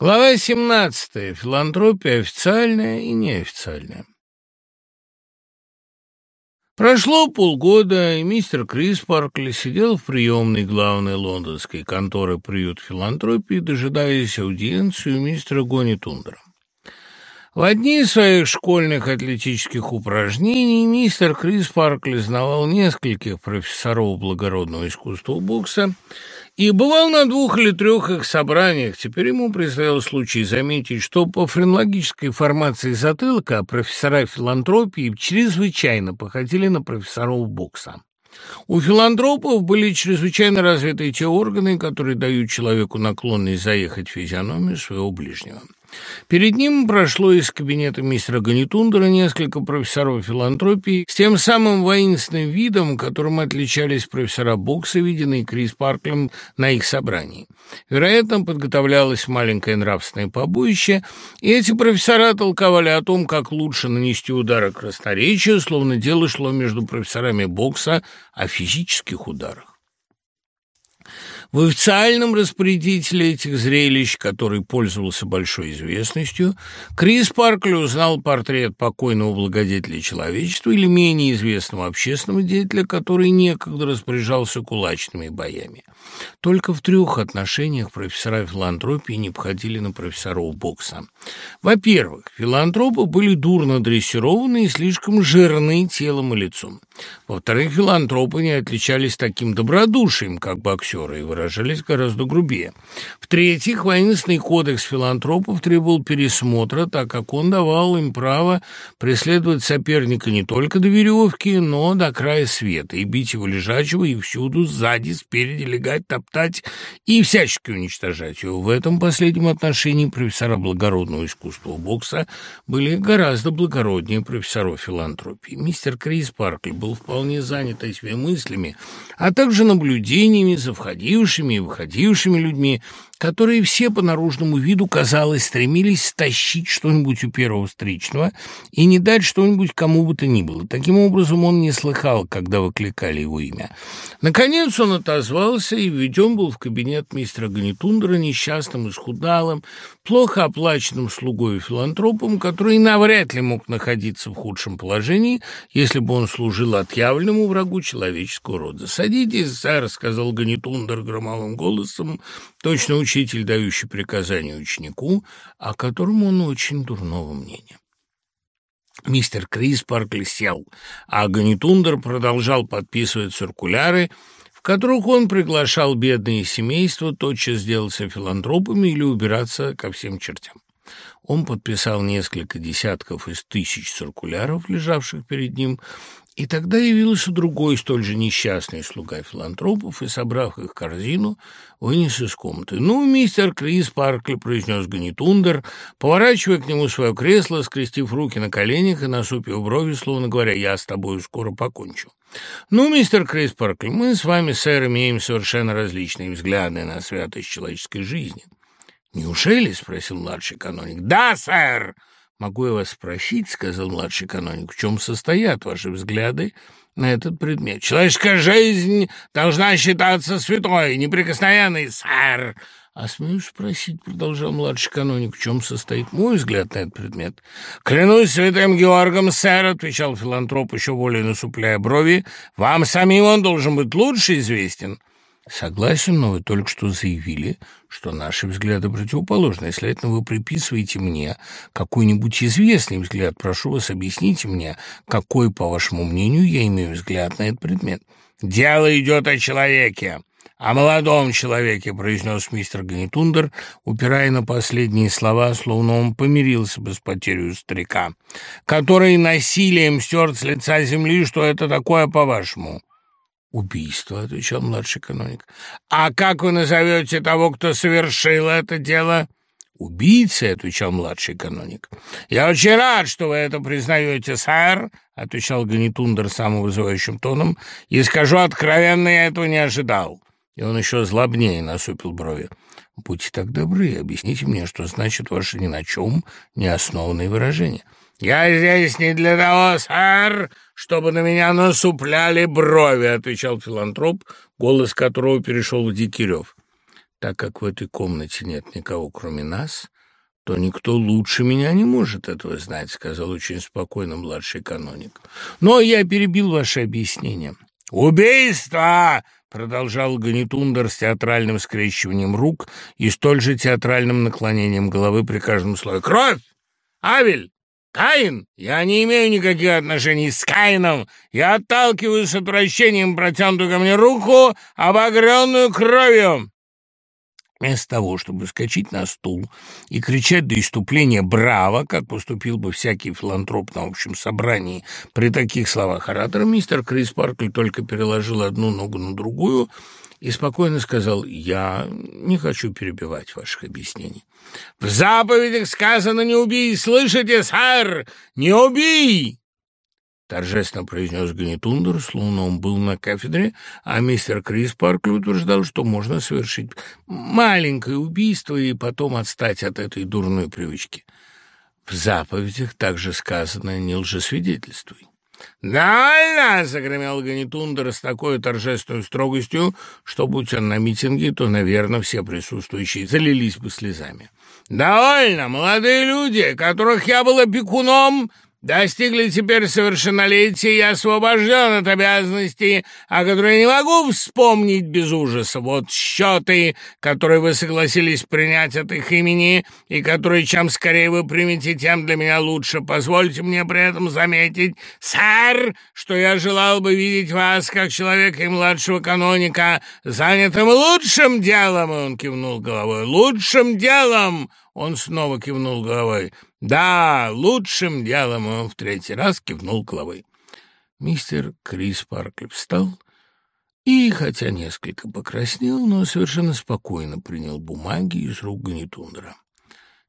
Глава 17. Филантропия официальная и неофициальная. Прошло полгода, и мистер Крис Паркли сидел в приемной главной лондонской конторы «Приют филантропии», дожидаясь аудиенцию мистера Гони Тундера. В одни из своих школьных атлетических упражнений мистер Крис Паркли знавал нескольких профессоров благородного искусства бокса и бывал на двух или трех их собраниях. Теперь ему предстоял случай заметить, что по френологической формации затылка профессора филантропии чрезвычайно походили на профессоров бокса. У филантропов были чрезвычайно развиты те органы, которые дают человеку наклонность заехать в физиономию своего ближнего. Перед ним прошло из кабинета мистера Ганитундера несколько профессоров филантропии с тем самым воинственным видом, которым отличались профессора бокса, виденные Крис Парклем на их собрании. Вероятно, подготовлялось маленькое нравственное побоище, и эти профессора толковали о том, как лучше нанести удары красноречия, словно дело шло между профессорами бокса о физических ударах. В официальном распорядителе этих зрелищ, который пользовался большой известностью, Крис Паркли узнал портрет покойного благодетеля человечества или менее известного общественного деятеля, который некогда распоряжался кулачными боями. Только в трех отношениях профессора филантропии не обходили на профессоров бокса. Во-первых, филантропы были дурно дрессированы и слишком жирны телом и лицом. Во-вторых, филантропы не отличались таким добродушием, как боксеры, и выражались гораздо грубее. В-третьих, воинственный кодекс филантропов требовал пересмотра, так как он давал им право преследовать соперника не только до веревки, но до края света, и бить его лежачего, и всюду, сзади, спереди, легать, топтать и всячески уничтожать его. В этом последнем отношении профессора благородного искусства бокса были гораздо благороднее профессоров филантропии. Мистер Крис Паркли был вполне занят этими мыслями, а также наблюдениями за входившими и выходившими людьми, которые все по наружному виду, казалось, стремились стащить что-нибудь у первого встречного и не дать что-нибудь кому бы то ни было. Таким образом, он не слыхал, когда выкликали его имя. Наконец он отозвался и введен был в кабинет мистера Ганитундера несчастным, исхудалым, плохо оплаченным слугой и филантропом, который навряд ли мог находиться в худшем положении, если бы он служил отъявленному врагу человеческого рода. «Садитесь, сэр», — сказал Ганитундер громовым голосом, точно учитель, дающий приказания ученику, о котором он очень дурного мнения. Мистер Крис Паркли сел, а Ганитундер продолжал подписывать циркуляры, в которых он приглашал бедные семейства тотчас сделаться филантропами или убираться ко всем чертям. Он подписал несколько десятков из тысяч циркуляров, лежавших перед ним, и тогда явился другой столь же несчастный слуга филантропов и, собрав их корзину, вынес из комнаты. «Ну, мистер Крис Паркли», — произнес Ганитундер, поворачивая к нему свое кресло, скрестив руки на коленях и насупив брови, словно говоря, «я с тобой скоро покончу». «Ну, мистер Крис Паркли, мы с вами, сэр, имеем совершенно различные взгляды на святость человеческой жизни». «Неужели?» — спросил младший каноник. «Да, сэр!» «Могу я вас спросить, — сказал младший каноник, — в чем состоят ваши взгляды на этот предмет? Человеческая жизнь должна считаться святой, неприкосновенной, сэр!» «А смею спросить, — продолжал младший каноник, — в чем состоит мой взгляд на этот предмет?» «Клянусь святым Георгом, сэр, — отвечал филантроп, еще более насупляя брови, — вам самим он должен быть лучше известен». Согласен, но вы только что заявили, что наши взгляды противоположны. Следовательно, вы приписываете мне какой-нибудь известный взгляд. Прошу вас, объясните мне, какой, по вашему мнению, я имею взгляд на этот предмет. «Дело идет о человеке, о молодом человеке», — произнес мистер Ганитундер, упирая на последние слова, словно он помирился бы с потерей старика, «который насилием стерт с лица земли. Что это такое, по-вашему?» «Убийство», — отвечал младший каноник. «А как вы назовете того, кто совершил это дело?» «Убийцей», — отвечал младший каноник. «Я очень рад, что вы это признаете, сэр», — отвечал Ганитундер самым вызывающим тоном, «и скажу откровенно, я этого не ожидал». И он еще злобнее насупил брови. «Будьте так добры, объясните мне, что значит ваше ни на чем не основанное выражение». «Я здесь не для того, сэр, чтобы на меня насупляли брови», — отвечал филантроп, голос которого перешел в дикий. Так как в этой комнате нет никого, кроме нас, то никто лучше меня не может этого знать», — сказал очень спокойно младший каноник. «Но я перебил ваше объяснение». «Убийство!» — продолжал Ганитундер с театральным скрещиванием рук и столь же театральным наклонением головы при каждом слове. «Кровь! Авель! Каин! Я не имею никаких отношений с Каином! Я отталкиваю с отвращением протянутую ко мне руку, обогренную кровью!» Вместо того, чтобы скачать на стул и кричать до иступления «Браво!», как поступил бы всякий филантроп на общем собрании при таких словах оратора, мистер Крис Паркль только переложил одну ногу на другую и спокойно сказал «Я не хочу перебивать ваших объяснений». «В заповедях сказано «не убей!» Слышите, сэр? Не убей!» торжественно произнес Ганитундер, словно он был на кафедре, а мистер Крис Паркли утверждал, что можно совершить маленькое убийство и потом отстать от этой дурной привычки. В заповедях также сказано «не лжесвидетельствуй». «Довольно!» — загремел Ганитундер с такой торжественной строгостью, что, будь он на митинге, то, наверное, все присутствующие залились бы слезами. «Довольно! Молодые люди, которых я был опекуном, Достигли теперь совершеннолетия, я освобожден от обязанностей, о которых не могу вспомнить без ужаса. Вот счеты, которые вы согласились принять от их имени, и которые чем скорее вы примете, тем для меня лучше. Позвольте мне при этом заметить, сэр, что я желал бы видеть вас, как человека и младшего каноника, занятым лучшим делом, и он кивнул головой, лучшим делом, он снова кивнул головой. «Да, лучшим делом он в третий раз кивнул головой». Мистер Крис Паркли встал и, хотя несколько покраснел, но совершенно спокойно принял бумаги из рук Ганитундера.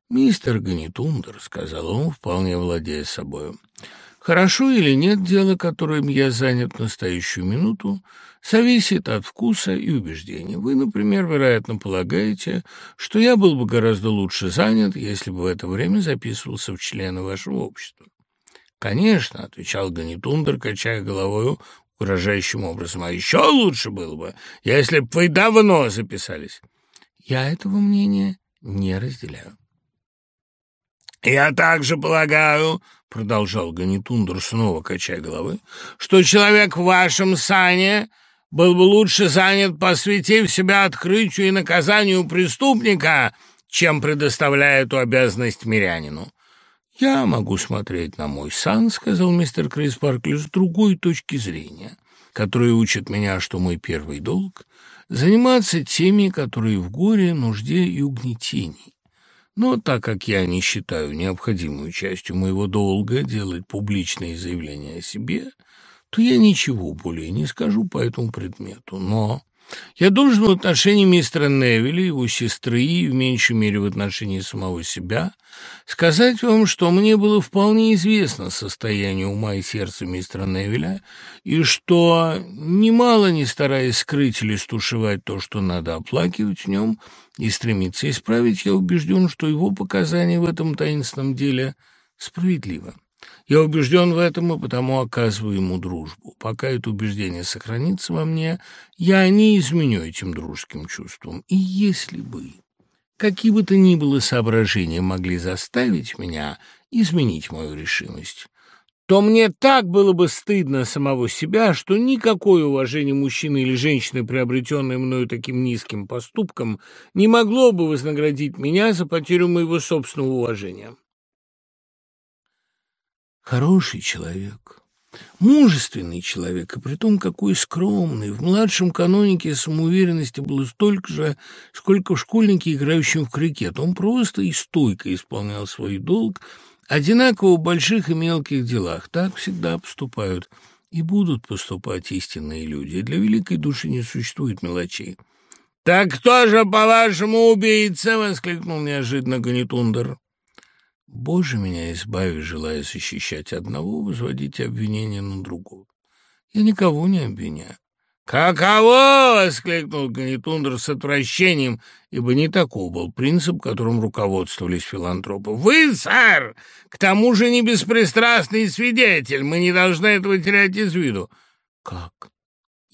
«Мистер Ганитундер», — сказал он, вполне владея собою, — «хорошо или нет дело, которым я занят в настоящую минуту, зависит от вкуса и убеждений. Вы, например, вероятно, полагаете, что я был бы гораздо лучше занят, если бы в это время записывался в члены вашего общества. «Конечно», — отвечал Ганитундер, качая головою угрожающим образом, «а еще лучше было бы, если бы вы давно записались». «Я этого мнения не разделяю». «Я также полагаю», — продолжал Ганитундер, снова качая головой, «что человек в вашем сане был бы лучше занят, посвятив себя открытию и наказанию преступника, чем предоставляя эту обязанность мирянину. «Я могу смотреть на мой сан», — сказал мистер Крис Паркли, — «с другой точки зрения, которая учит меня, что мой первый долг — заниматься теми, которые в горе, нужде и угнетении. Но так как я не считаю необходимую частью моего долга делать публичные заявления о себе, то я ничего более не скажу по этому предмету. Но я должен в отношении мистера Невилля, его сестры и в меньшей мере в отношении самого себя сказать вам, что мне было вполне известно состояние ума и сердца мистера Невилля, и что, немало не стараясь скрыть или стушевать то, что надо оплакивать в нем и стремиться исправить, я убежден, что его показания в этом таинственном деле справедливы. Я убежден в этом и потому оказываю ему дружбу. Пока это убеждение сохранится во мне, я не изменю этим дружеским чувством. И если бы какие бы то ни было соображения могли заставить меня изменить мою решимость, то мне так было бы стыдно самого себя, что никакое уважение мужчины или женщины, приобретенное мною таким низким поступком, не могло бы вознаградить меня за потерю моего собственного уважения. Хороший человек, мужественный человек, и при том какой скромный. В младшем канонике самоуверенности было столько же, сколько в школьнике, играющем в крикет. Он просто и стойко исполнял свой долг, одинаково в больших и мелких делах. Так всегда поступают и будут поступать истинные люди. Для великой души не существует мелочей. «Так кто же, по-вашему, убийца?» — воскликнул неожиданно Ганитундер. Боже меня избави, желая защищать одного, возводить обвинение на другого. Я никого не обвиняю. «Каково!» — воскликнул Ганитундер с отвращением, ибо не таков был принцип, которым руководствовались филантропы. «Вы, сэр, к тому же не беспристрастный свидетель, мы не должны этого терять из виду». «Как?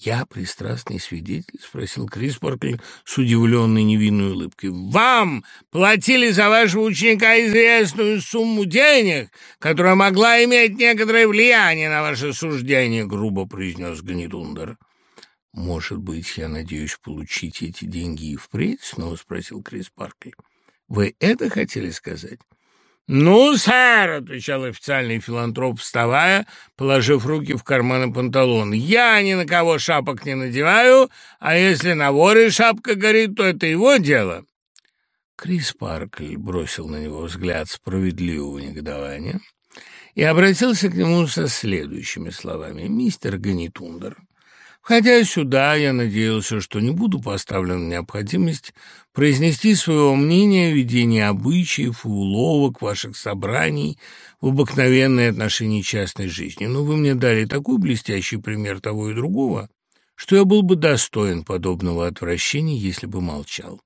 «Я пристрастный свидетель?» — спросил Крис Паркли с удивленной невинной улыбкой. «Вам платили за вашего ученика известную сумму денег, которая могла иметь некоторое влияние на ваше суждение», — грубо произнес Ганидундер. «Может быть, я надеюсь получить эти деньги и впредь?» — снова спросил Крис Паркли. «Вы это хотели сказать?» «Ну, сэр», — отвечал официальный филантроп, вставая, положив руки в карманы панталон, «я ни на кого шапок не надеваю, а если на воре шапка горит, то это его дело». Крис Паркль бросил на него взгляд справедливого негодования и обратился к нему со следующими словами. «Мистер Ганитундер, Входя сюда, я надеялся, что не буду поставлен в необходимость произнести своего мнения о ведении обычаев и уловок ваших собраний в обыкновенные отношения частной жизни. Но вы мне дали такой блестящий пример того и другого, что я был бы достоин подобного отвращения, если бы молчал.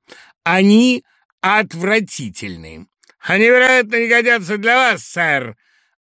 Они отвратительны. Они, вероятно, не годятся для вас, сэр,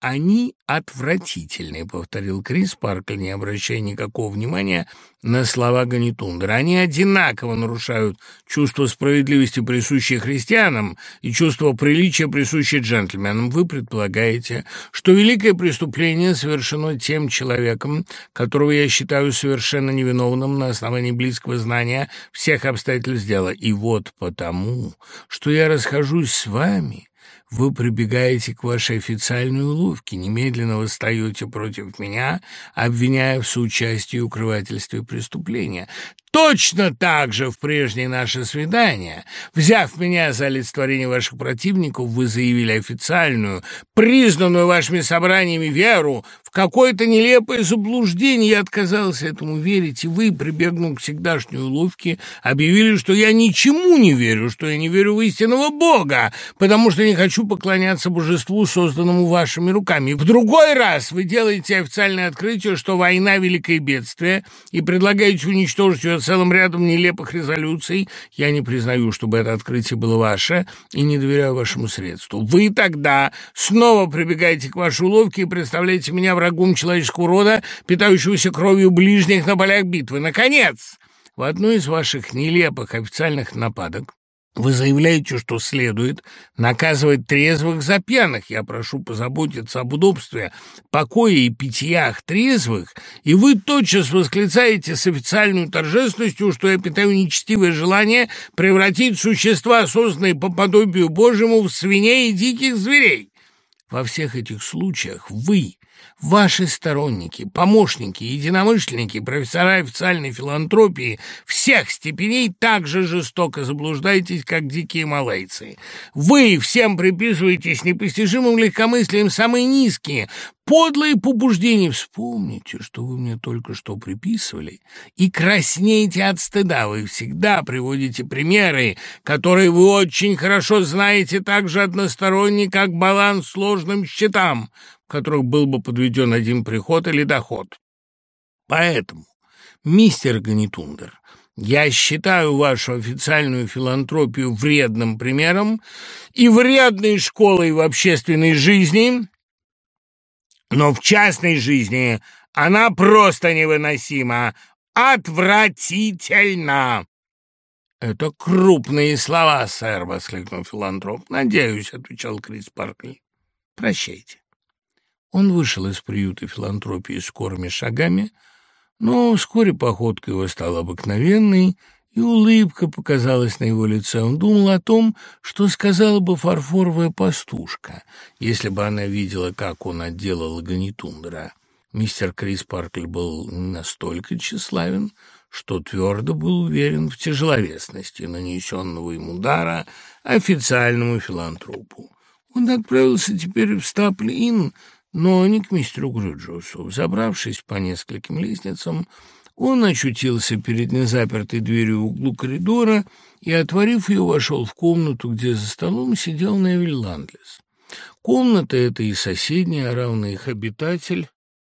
«Они отвратительные», — повторил Крис Паркль, не обращая никакого внимания на слова Ганитундера. «Они одинаково нарушают чувство справедливости, присущее христианам, и чувство приличия, присущее джентльменам. Вы предполагаете, что великое преступление совершено тем человеком, которого я считаю совершенно невиновным на основании близкого знания всех обстоятельств дела. И вот потому, что я расхожусь с вами...» Вы прибегаете к вашей официальной уловке, немедленно восстаете против меня, обвиняя в соучастии и укрывательстве преступления. Точно так же в прежнее наше свидание, взяв меня за олицетворение ваших противников, вы заявили официальную, признанную вашими собраниями веру в какое-то нелепое заблуждение. Я отказался этому верить, и вы, прибегнув к всегдашней уловке, объявили, что я ничему не верю, что я не верю в истинного Бога, потому что не хочу поклоняться божеству, созданному вашими руками. В другой раз вы делаете официальное открытие, что война — великое бедствие, и предлагаете уничтожить ее целым рядом нелепых резолюций. Я не признаю, чтобы это открытие было ваше, и не доверяю вашему средству. Вы тогда снова прибегаете к вашей уловке и представляете меня врагом человеческого рода, питающегося кровью ближних на полях битвы. Наконец, в одной из ваших нелепых официальных нападок вы заявляете, что следует наказывать трезвых за пьяных. Я прошу позаботиться об удобстве покоя и питьях трезвых, и вы тотчас восклицаете с официальной торжественностью, что я питаю нечестивое желание превратить существа, созданные по подобию Божьему, в свиней и диких зверей. Во всех этих случаях вы Ваши сторонники, помощники, единомышленники, профессора официальной филантропии всех степеней так же жестоко заблуждаетесь, как дикие малайцы. Вы всем приписываете с непостижимым легкомыслием самые низкие, подлые побуждения. Вспомните, что вы мне только что приписывали, и краснеете от стыда. Вы всегда приводите примеры, которые вы очень хорошо знаете так же односторонне, как баланс сложным счетам которых был бы подведен один приход или доход. Поэтому, мистер Ганитундер, я считаю вашу официальную филантропию вредным примером и вредной школой в общественной жизни, но в частной жизни она просто невыносима, отвратительна. «Это крупные слова, сэр», — воскликнул филантроп. «Надеюсь», — отвечал Крис Паркли. «Прощайте». Он вышел из приюта филантропии скорыми шагами, но вскоре походка его стала обыкновенной, и улыбка показалась на его лице. Он думал о том, что сказала бы фарфоровая пастушка, если бы она видела, как он отделал Ганитундра. Мистер Крис Паркль был настолько тщеславен, что твердо был уверен в тяжеловесности нанесенного им удара официальному филантропу. Он отправился теперь в Стаплин, но не к мистеру Грюджиусу. Забравшись по нескольким лестницам, он очутился перед незапертой дверью в углу коридора и, отворив ее, вошел в комнату, где за столом сидел Невиль Ландлес. Комната эта и соседняя, а равно их обитатель,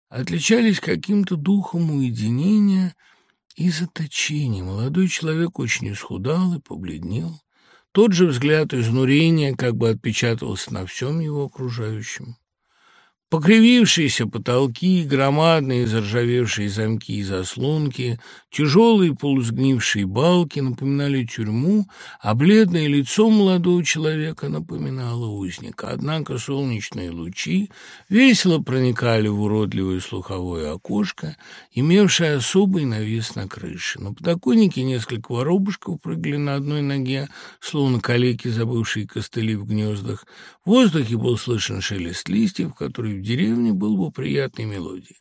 отличались каким-то духом уединения и заточения. Молодой человек очень исхудал и побледнел. Тот же взгляд изнурения как бы отпечатался на всем его окружающем. Покривившиеся потолки, громадные заржавевшие замки и заслонки, тяжелые полусгнившие балки напоминали тюрьму, а бледное лицо молодого человека напоминало узника. Однако солнечные лучи весело проникали в уродливое слуховое окошко, имевшее особый навес на крыше. На подоконнике несколько воробушков прыгали на одной ноге, словно калеки, забывшие костыли в гнездах. В воздухе был слышен шелест листьев, который в деревне был бы приятной мелодией.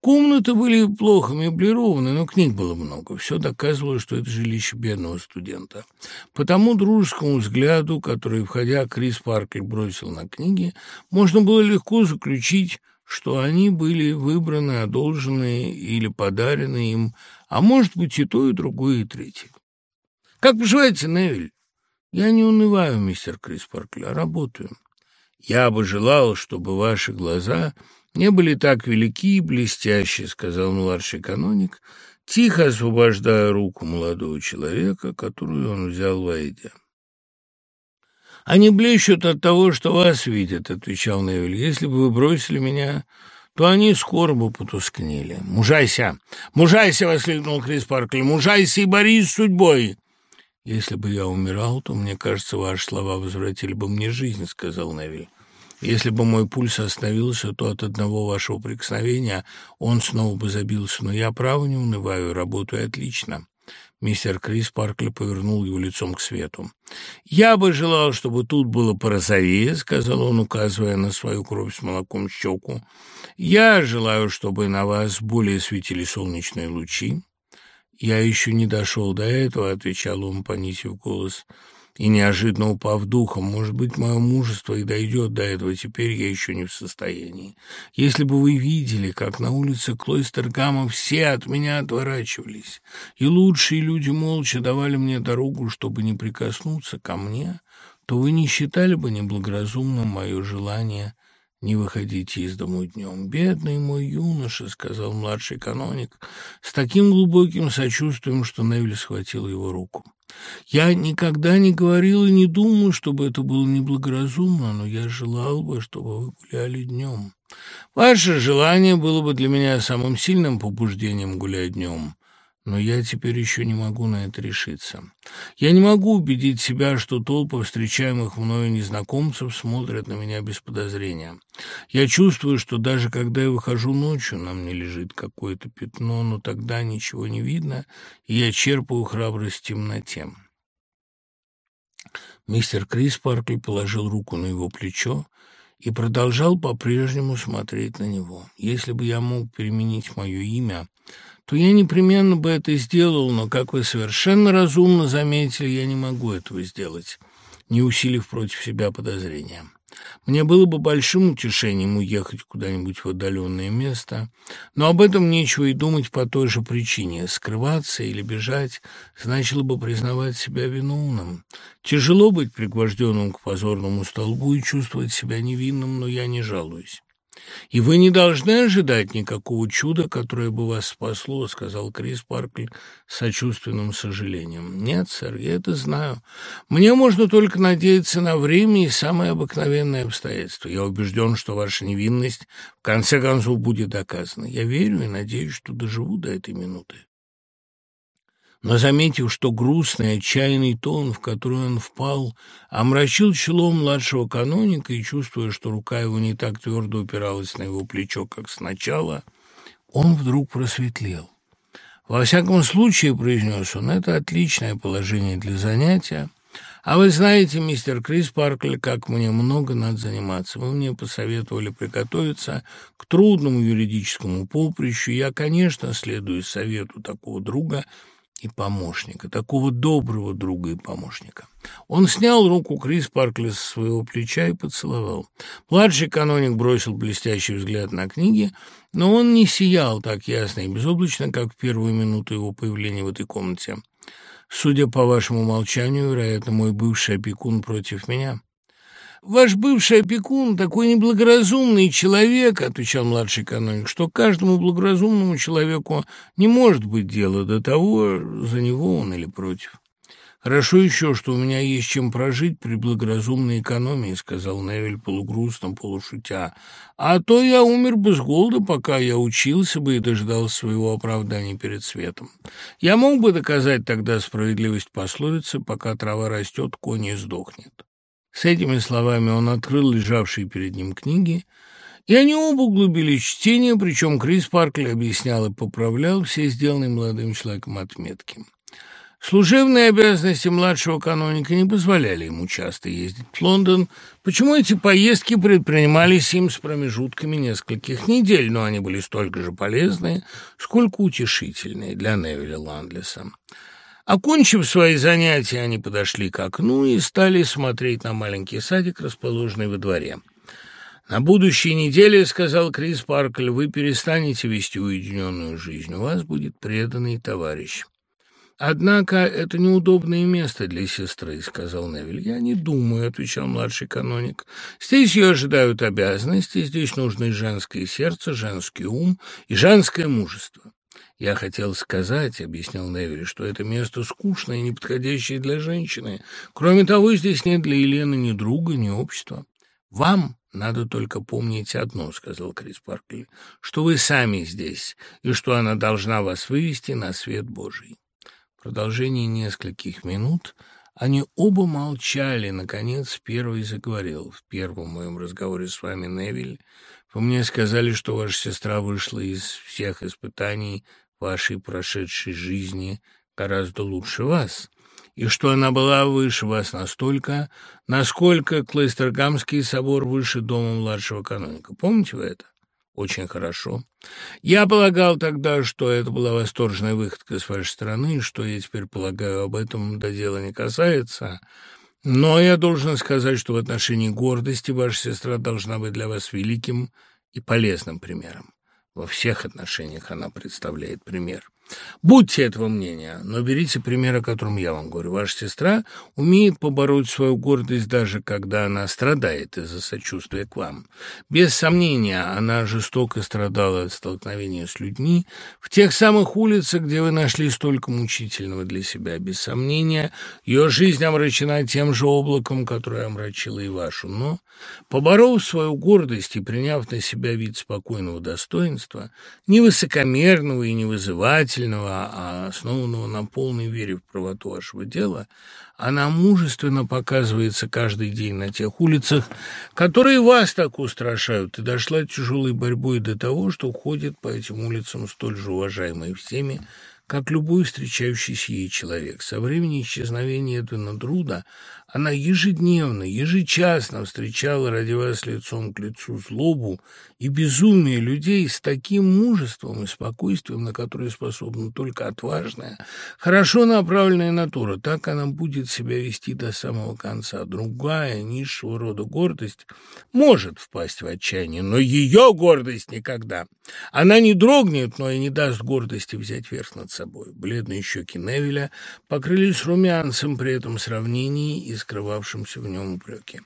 Комнаты были плохо меблированы, но книг было много. Все доказывало, что это жилище бедного студента. По тому дружескому взгляду, который, входя, Крис Паркер бросил на книги, можно было легко заключить, что они были выбраны, одолженные или подарены им, а может быть и то, и другое, и третье. «Как поживаете, Невиль?» «Я не унываю, мистер Крис Паркер, а работаю. Я бы желал, чтобы ваши глаза не были так велики и блестящие, сказал младший каноник, тихо освобождая руку молодого человека, которую он взял войдя. «Они блещут от того, что вас видят», — отвечал Невиль. «Если бы вы бросили меня, то они скоро бы потускнели». «Мужайся! Мужайся!» — воскликнул Крис Паркли. «Мужайся и борись с судьбой!» «Если бы я умирал, то, мне кажется, ваши слова возвратили бы мне жизнь», — сказал Невиль. «Если бы мой пульс остановился, то от одного вашего прикосновения он снова бы забился. Но я, право, не унываю, работаю отлично». Мистер Крис Паркли повернул его лицом к свету. «Я бы желал, чтобы тут было порозовее», — сказал он, указывая на свою кровь с молоком щеку. «Я желаю, чтобы на вас более светили солнечные лучи. «Я еще не дошел до этого», — отвечал он, понизив голос, и неожиданно упав духом. «Может быть, мое мужество и дойдет до этого, теперь я еще не в состоянии. Если бы вы видели, как на улице Клойстергама все от меня отворачивались, и лучшие люди молча давали мне дорогу, чтобы не прикоснуться ко мне, то вы не считали бы неблагоразумным мое желание не выходите из дому днем. Бедный мой юноша, — сказал младший каноник, с таким глубоким сочувствием, что Невиль схватил его руку. Я никогда не говорил и не думаю, чтобы это было неблагоразумно, но я желал бы, чтобы вы гуляли днем. Ваше желание было бы для меня самым сильным побуждением гулять днем. Но я теперь еще не могу на это решиться. Я не могу убедить себя, что толпы встречаемых мною незнакомцев смотрят на меня без подозрения. Я чувствую, что даже когда я выхожу ночью, на мне лежит какое-то пятно, но тогда ничего не видно, и я черпаю храбрость в темноте. Мистер Крис Паркли положил руку на его плечо и продолжал по-прежнему смотреть на него. Если бы я мог переменить мое имя то я непременно бы это сделал, но, как вы совершенно разумно заметили, я не могу этого сделать, не усилив против себя подозрения. Мне было бы большим утешением уехать куда-нибудь в отдаленное место, но об этом нечего и думать по той же причине. Скрываться или бежать значило бы признавать себя виновным. Тяжело быть пригвожденным к позорному столбу и чувствовать себя невинным, но я не жалуюсь. «И вы не должны ожидать никакого чуда, которое бы вас спасло», — сказал Крис Паркли с сочувственным сожалением. «Нет, сэр, я это знаю. Мне можно только надеяться на время и самые обыкновенные обстоятельства. Я убежден, что ваша невинность в конце концов будет доказана. Я верю и надеюсь, что доживу до этой минуты». Но, заметив, что грустный, отчаянный тон, в который он впал, омрачил чело младшего каноника, и, чувствуя, что рука его не так твердо упиралась на его плечо, как сначала, он вдруг просветлел. «Во всяком случае, — произнес он, — это отличное положение для занятия. А вы знаете, мистер Крис Паркли, как мне много надо заниматься. Вы мне посоветовали приготовиться к трудному юридическому поприщу. Я, конечно, следую совету такого друга — и помощника, такого доброго друга и помощника. Он снял руку Крис Паркли с своего плеча и поцеловал. Младший каноник бросил блестящий взгляд на книги, но он не сиял так ясно и безоблачно, как в первую минуту его появления в этой комнате. Судя по вашему молчанию, вероятно, мой бывший опекун против меня. «Ваш бывший опекун такой неблагоразумный человек», — отвечал младший каноник, «что каждому благоразумному человеку не может быть дела до того, за него он или против». «Хорошо еще, что у меня есть чем прожить при благоразумной экономии», — сказал Невель полугрустно, полушутя. «А то я умер бы с голода, пока я учился бы и дождался своего оправдания перед светом. Я мог бы доказать тогда справедливость пословицы, пока трава растет, конь не сдохнет». С этими словами он открыл лежавшие перед ним книги, и они оба углубились в чтение, причем Крис Паркли объяснял и поправлял все сделанные молодым человеком отметки. Служебные обязанности младшего каноника не позволяли ему часто ездить в Лондон, почему эти поездки предпринимались им с промежутками нескольких недель, но они были столько же полезные, сколько утешительные для Невилля Ландлеса. Окончив свои занятия, они подошли к окну и стали смотреть на маленький садик, расположенный во дворе. «На будущей неделе, — сказал Крис Паркль, — вы перестанете вести уединенную жизнь, у вас будет преданный товарищ». «Однако это неудобное место для сестры», — сказал Невиль. «Я не думаю», — отвечал младший каноник. «Здесь ее ожидают обязанности, здесь нужны женское сердце, женский ум и женское мужество». «Я хотел сказать», — объяснял Невиль, — «что это место скучное и неподходящее для женщины. Кроме того, здесь нет для Елены ни друга, ни общества. Вам надо только помнить одно», — сказал Крис Паркли, — «что вы сами здесь, и что она должна вас вывести на свет Божий». В продолжении нескольких минут они оба молчали. Наконец, первый заговорил. «В первом моем разговоре с вами, Невиль, вы мне сказали, что ваша сестра вышла из всех испытаний вашей прошедшей жизни гораздо лучше вас, и что она была выше вас настолько, насколько Клейстергамский собор выше дома младшего каноника. Помните вы это? Очень хорошо. Я полагал тогда, что это была восторженная выходка с вашей стороны, что я теперь полагаю, об этом до дела не касается. Но я должен сказать, что в отношении гордости ваша сестра должна быть для вас великим и полезным примером. Во всех отношениях она представляет пример. Будьте этого мнения, но берите пример, о котором я вам говорю. Ваша сестра умеет побороть свою гордость, даже когда она страдает из-за сочувствия к вам. Без сомнения, она жестоко страдала от столкновения с людьми в тех самых улицах, где вы нашли столько мучительного для себя. Без сомнения, ее жизнь омрачена тем же облаком, которое омрачило и вашу. Но, поборов свою гордость и приняв на себя вид спокойного достоинства, невысокомерного и невызывательного, решительного, а основанного на полной вере в правоту вашего дела, она мужественно показывается каждый день на тех улицах, которые вас так устрашают, и дошла тяжелой борьбой до того, что ходит по этим улицам столь же уважаемой всеми, как любой встречающийся ей человек. Со времени исчезновения Эдвина Друда она ежедневно, ежечасно встречала ради вас лицом к лицу злобу и безумие людей с таким мужеством и спокойствием, на которое способна только отважная, хорошо направленная натура. Так она будет себя вести до самого конца. Другая, низшего рода гордость может впасть в отчаяние, но ее гордость никогда. Она не дрогнет, но и не даст гордости взять верх над собой. Бледные щеки Невеля покрылись румянцем при этом сравнении и скрывавшемся в нем упреке.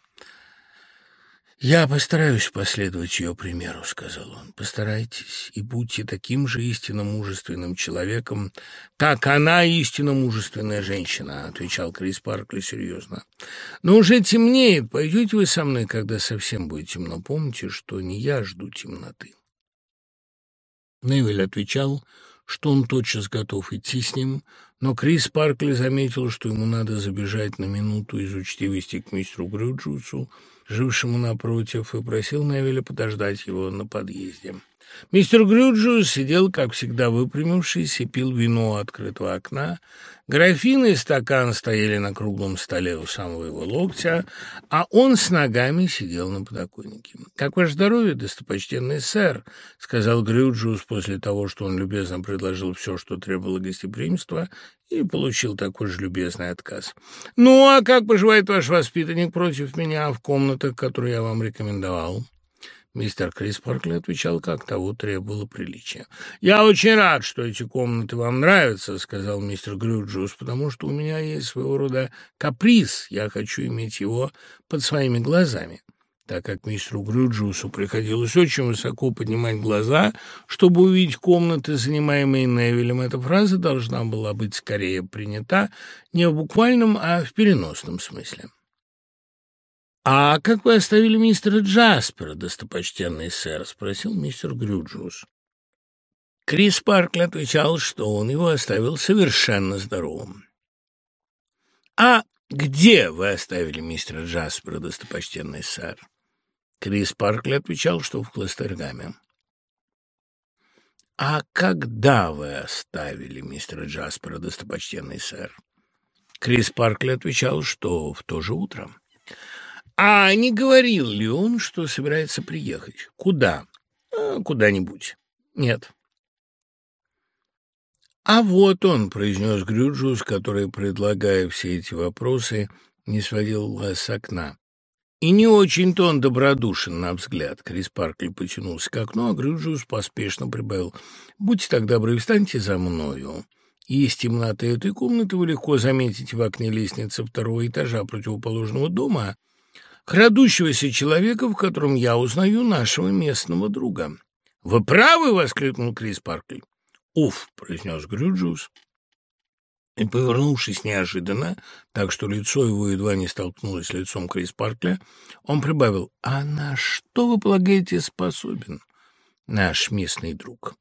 «Я постараюсь последовать ее примеру», — сказал он. «Постарайтесь и будьте таким же истинно мужественным человеком, как она истинно мужественная женщина», — отвечал Крис Паркли серьезно. «Но уже темнеет. Пойдете вы со мной, когда совсем будет темно. Помните, что не я жду темноты». Невиль отвечал, что он тотчас готов идти с ним, но Крис Паркли заметил, что ему надо забежать на минуту из учтивости к мистеру Грюджусу, жившему напротив, и просил Невеля подождать его на подъезде. Мистер Грюджус сидел, как всегда, выпрямившись и пил вино у открытого окна. Графины и стакан стояли на круглом столе у самого его локтя, а он с ногами сидел на подоконнике. «Как ваше здоровье, достопочтенный сэр?» — сказал Грюджус после того, что он любезно предложил все, что требовало гостеприимства, и получил такой же любезный отказ. «Ну, а как поживает ваш воспитанник против меня в комнатах, которые я вам рекомендовал?» Мистер Крис Паркли отвечал, как того требовало приличия. «Я очень рад, что эти комнаты вам нравятся», — сказал мистер Грюджус, «потому что у меня есть своего рода каприз. Я хочу иметь его под своими глазами». так как мистеру Грюджиусу приходилось очень высоко поднимать глаза, чтобы увидеть комнаты, занимаемые Невилем, эта фраза должна была быть скорее принята не в буквальном, а в переносном смысле. «А как вы оставили мистера Джаспера, достопочтенный сэр?» — спросил мистер Грюджиус. Крис Паркли отвечал, что он его оставил совершенно здоровым. «А где вы оставили мистера Джаспера, достопочтенный сэр?» Крис Паркли отвечал, что в Кластергаме. «А когда вы оставили мистера Джаспера, достопочтенный сэр?» Крис Паркли отвечал, что в то же утро. «А не говорил ли он, что собирается приехать? Куда? А, Куда-нибудь?» «Нет». «А вот он», — произнес Грюджус, который, предлагая все эти вопросы, не сводил глаз с окна. И не очень-то он добродушен на взгляд. Крис Паркли потянулся к окну, а Грюджус поспешно прибавил. «Будьте так добры, встаньте за мною». Из темноты этой комнаты вы легко заметите в окне лестницы второго этажа противоположного дома крадущегося человека, в котором я узнаю нашего местного друга. «Вы правы!» — воскликнул Крис Паркли. «Уф!» — произнес Грюджус. И, повернувшись неожиданно, так что лицо его едва не столкнулось с лицом Крис Паркля, он прибавил, «А на что, вы полагаете, способен наш местный друг?»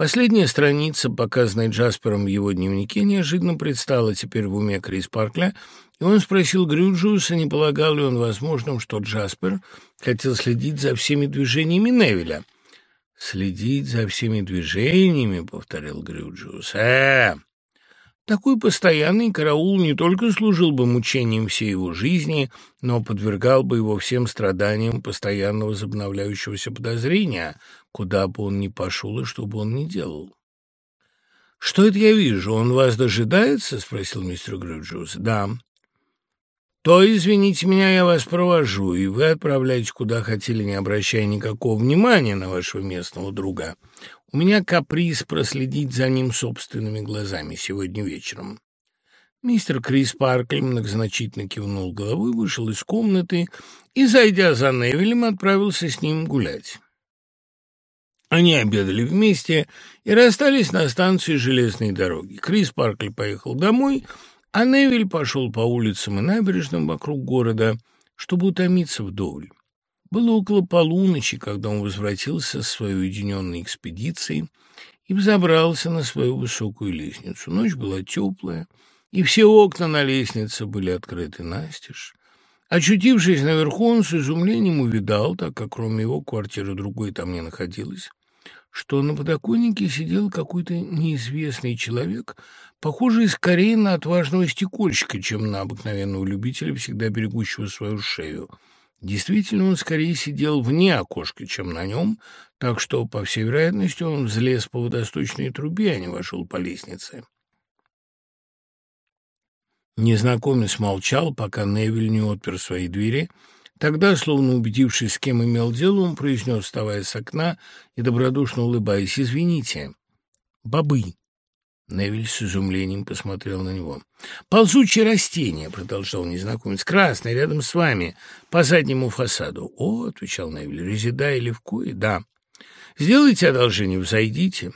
Последняя страница, показанная Джаспером в его дневнике, неожиданно предстала теперь в уме Крис Паркля, и он спросил Грюджиуса, не полагал ли он возможным, что Джаспер хотел следить за всеми движениями Невеля. «Следить за всеми движениями», — повторил Грюджиус. «Э, такой постоянный караул не только служил бы мучением всей его жизни, но подвергал бы его всем страданиям постоянно возобновляющегося подозрения, куда бы он ни пошел и что бы он ни делал. «Что это я вижу? Он вас дожидается?» — спросил мистер Грюджиус. «Да». «То, извините меня, я вас провожу, и вы отправляетесь куда хотели, не обращая никакого внимания на вашего местного друга. У меня каприз проследить за ним собственными глазами сегодня вечером». Мистер Крис Паркли многозначительно кивнул головой, вышел из комнаты и, зайдя за Невилем, отправился с ним гулять. Они обедали вместе и расстались на станции железной дороги. Крис Паркли поехал домой, а Невиль пошел по улицам и набережным вокруг города, чтобы утомиться вдоволь. Было около полуночи, когда он возвратился с своей уединенной экспедицией и взобрался на свою высокую лестницу. Ночь была теплая, и все окна на лестнице были открыты настежь. Очутившись наверху, он с изумлением увидал, так как кроме его квартиры другой там не находилось, что на подоконнике сидел какой-то неизвестный человек, похожий скорее на отважного стекольщика, чем на обыкновенного любителя, всегда берегущего свою шею. Действительно, он скорее сидел вне окошка, чем на нем, так что, по всей вероятности, он взлез по водосточной трубе, а не вошел по лестнице. Незнакомец молчал, пока Невиль не отпер свои двери — Тогда, словно убедившись, с кем имел дело, он произнес, вставая с окна и добродушно улыбаясь, «Извините, бобы». Невиль с изумлением посмотрел на него. «Ползучее растение», — продолжал незнакомец, — «красное, рядом с вами, по заднему фасаду». «О», — отвечал Невиль, — «резида или в кое?» «Да». «Сделайте одолжение, взойдите».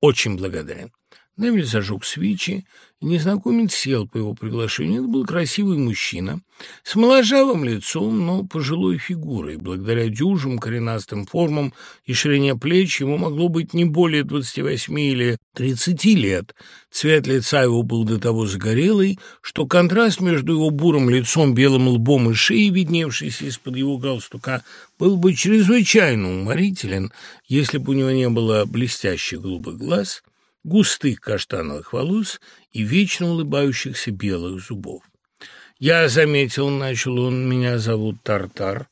«Очень благодарен». Невиль зажег свечи и незнакомец сел по его приглашению. Это был красивый мужчина с моложавым лицом, но пожилой фигурой. Благодаря дюжим коренастым формам и ширине плеч ему могло быть не более 28 или 30 лет. Цвет лица его был до того загорелый, что контраст между его бурым лицом, белым лбом и шеей, видневшейся из-под его галстука, был бы чрезвычайно уморителен, если бы у него не было блестящих голубых глаз — густых каштановых волос и вечно улыбающихся белых зубов. «Я заметил, — начал он, — меня зовут Тартар».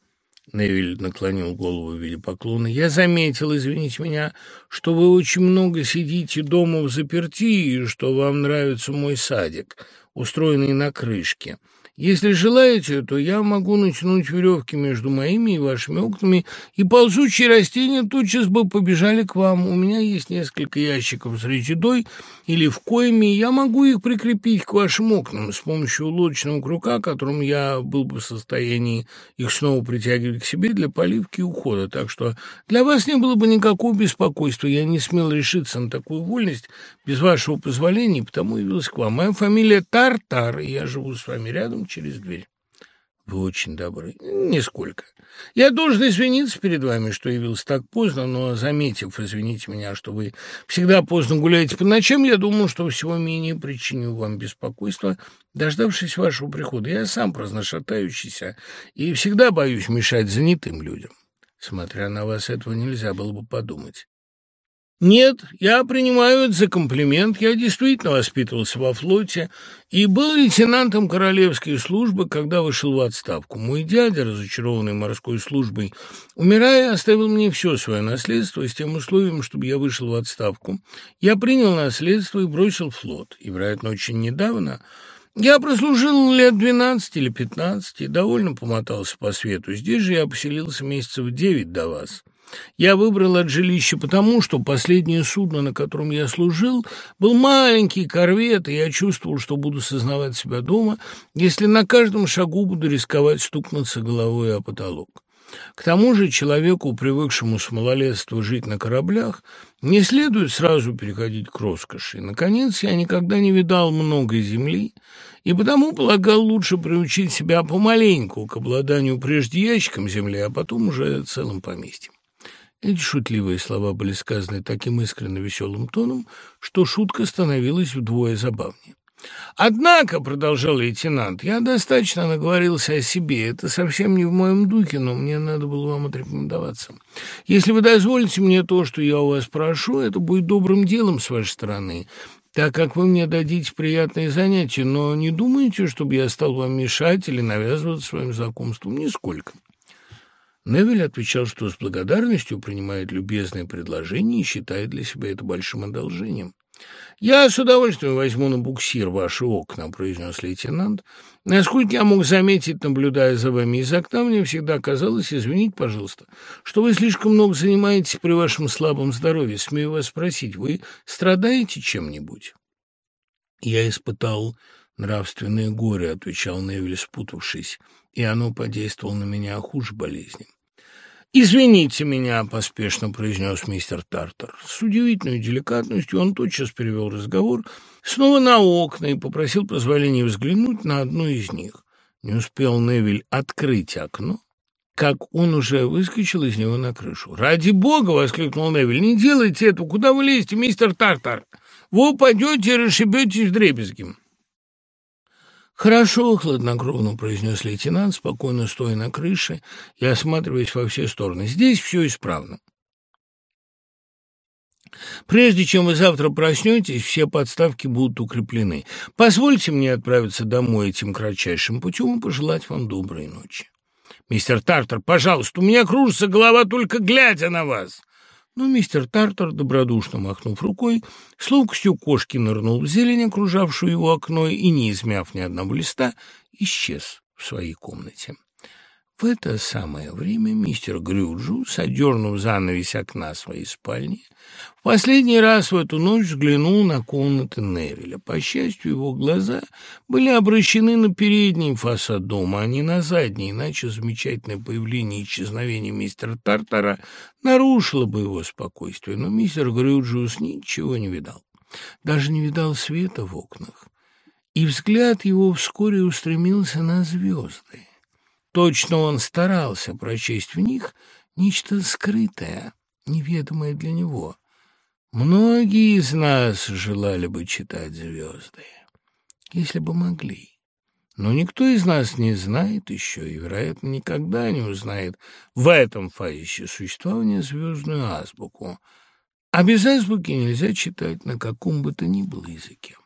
Невиль наклонил голову в виде поклона. «Я заметил, извините меня, что вы очень много сидите дома в заперти и что вам нравится мой садик, устроенный на крышке. Если желаете, то я могу натянуть веревки между моими и вашими окнами, и ползучие растения тотчас бы побежали к вам. У меня есть несколько ящиков с редидой или в койме, я могу их прикрепить к вашим окнам с помощью лодочного крюка, которым я был бы в состоянии их снова притягивать к себе для поливки и ухода. Так что для вас не было бы никакого беспокойства. Я не смел решиться на такую вольность без вашего позволения, потому явился к вам. Моя фамилия Тартар, и я живу с вами рядом через дверь. Вы очень добры. Нисколько. Я должен извиниться перед вами, что явился так поздно, но, заметив, извините меня, что вы всегда поздно гуляете по ночам, я думал, что всего менее причиню вам беспокойство, дождавшись вашего прихода. Я сам праздношатающийся и всегда боюсь мешать занятым людям. Смотря на вас, этого нельзя было бы подумать. Нет, я принимаю это за комплимент. Я действительно воспитывался во флоте и был лейтенантом королевской службы, когда вышел в отставку. Мой дядя, разочарованный морской службой, умирая, оставил мне все свое наследство с тем условием, чтобы я вышел в отставку. Я принял наследство и бросил флот. И, вероятно, очень недавно... Я прослужил лет двенадцать или пятнадцать и довольно помотался по свету. Здесь же я поселился месяцев девять до вас. Я выбрал это жилище потому, что последнее судно, на котором я служил, был маленький корвет, и я чувствовал, что буду сознавать себя дома, если на каждом шагу буду рисковать стукнуться головой о потолок. К тому же человеку, привыкшему с малолетства жить на кораблях, не следует сразу переходить к роскоши. Наконец, я никогда не видал много земли, и потому полагал лучше приучить себя помаленьку к обладанию прежде ящиком земли, а потом уже целым поместьем. Эти шутливые слова были сказаны таким искренне веселым тоном, что шутка становилась вдвое забавнее. «Однако», — продолжал лейтенант, — «я достаточно наговорился о себе. Это совсем не в моем духе, но мне надо было вам отрекомендоваться. Если вы дозволите мне то, что я у вас прошу, это будет добрым делом с вашей стороны, так как вы мне дадите приятные занятия, но не думайте, чтобы я стал вам мешать или навязываться своим знакомством. Нисколько». Невиль отвечал, что с благодарностью принимает любезное предложение и считает для себя это большим одолжением. «Я с удовольствием возьму на буксир ваши окна», — произнес лейтенант. «Насколько я мог заметить, наблюдая за вами из окна, мне всегда казалось, извините, пожалуйста, что вы слишком много занимаетесь при вашем слабом здоровье. Смею вас спросить, вы страдаете чем-нибудь?» «Я испытал нравственное горе», — отвечал Невиль, спутавшись, «и оно подействовало на меня хуже болезни. «Извините меня», — поспешно произнес мистер Тартер. С удивительной деликатностью он тотчас перевел разговор снова на окна и попросил позволения взглянуть на одно из них. Не успел Невиль открыть окно, как он уже выскочил из него на крышу. «Ради бога!» — воскликнул Невиль. «Не делайте этого! Куда вы лезете, мистер Тартер? Вы упадете и расшибетесь в дребезги!» «Хорошо», — хладнокровно произнес лейтенант, спокойно стоя на крыше и осматриваясь во все стороны. «Здесь все исправно». Прежде чем вы завтра проснетесь, все подставки будут укреплены. Позвольте мне отправиться домой этим кратчайшим путем и пожелать вам доброй ночи. Мистер Тартер, пожалуйста, у меня кружится голова только глядя на вас. Но мистер Тартер, добродушно махнув рукой, с ловкостью кошки нырнул в зелень, окружавшую его окно, и, не измяв ни одного листа, исчез в своей комнате. В это самое время мистер Грюджу, содернув занавесь окна своей спальни, в последний раз в эту ночь взглянул на комнаты Невеля. По счастью, его глаза были обращены на передний фасад дома, а не на задний, иначе замечательное появление и исчезновение мистера Тартара нарушило бы его спокойствие. Но мистер Грюджиус ничего не видал, даже не видал света в окнах, и взгляд его вскоре устремился на звезды. Точно он старался прочесть в них нечто скрытое, неведомое для него. Многие из нас желали бы читать звезды, если бы могли. Но никто из нас не знает еще и, вероятно, никогда не узнает в этом фазе существования звездную азбуку. А без азбуки нельзя читать на каком бы то ни было языке.